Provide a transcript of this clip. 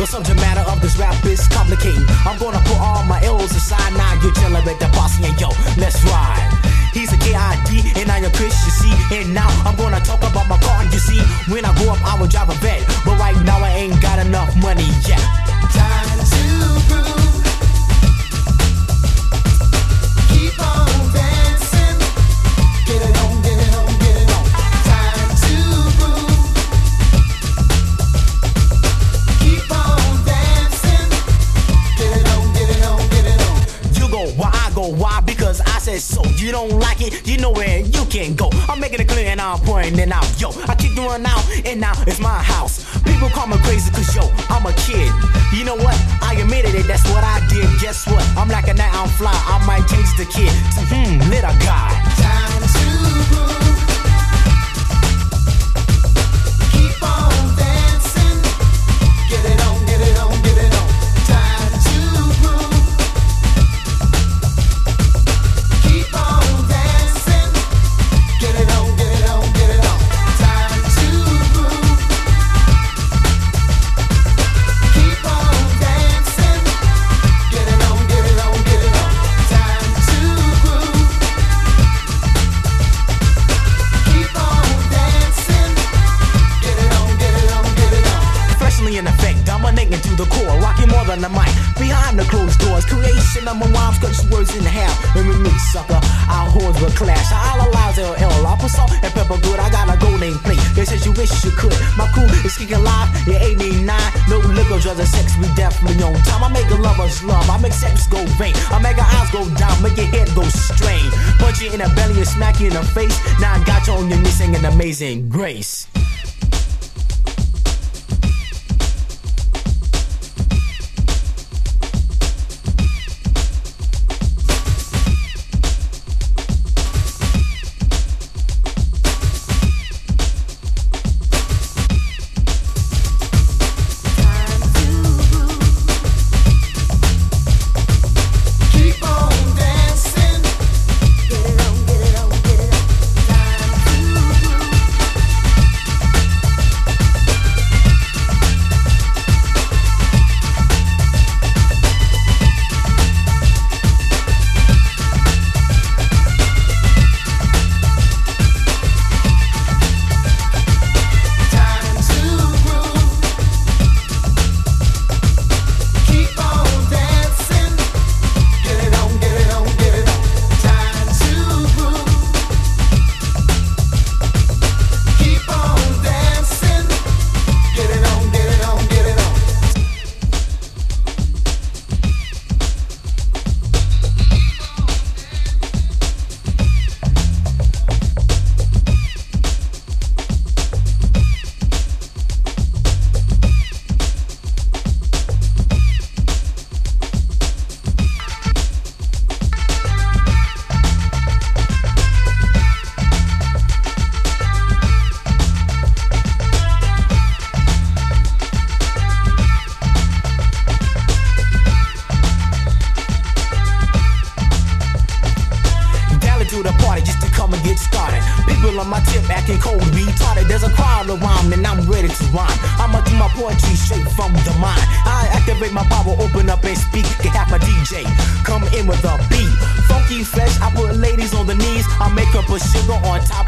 The subject matter of this rap is complicated. I'm gonna put all my ills aside now. You chillin' with the boss and yo, let's ride. He's a K.I.D. and I am Chris, you see. And now I'm gonna You don't like it, you know where you can go. I'm making it clear and I'm pointing out. Yo, I keep doing out and now it's my house. People call me crazy cause yo, I'm a kid. You know what? I admitted it, that's what I did. Guess what? I'm like a night, I'm fly. I might change the kid to hmm, little guy. Than the mic. Behind the closed doors, creation of my rhymes, cut your words in half. Remember me, sucker, our horns will clash. I'll allow LL, I put salt and pepper good. I got a gold name plate. They said you wish you could. My crew is kicking live, yeah, 89. No liquor, drugs, and sex, we definitely on time. I make a lover's love, I make sex go vain. I make her eyes go down, make your head go strain. Punch you in the belly and smack you in the face. Now I got you on your knees singing amazing grace. On my tip acting cold, be retarded. There's a crowd around and I'm ready to rhyme. I'ma do my poetry straight from the mind. I activate my power, open up and speak. Can have my DJ come in with a beat. Funky fresh, I put ladies on the knees. I make up a sugar on top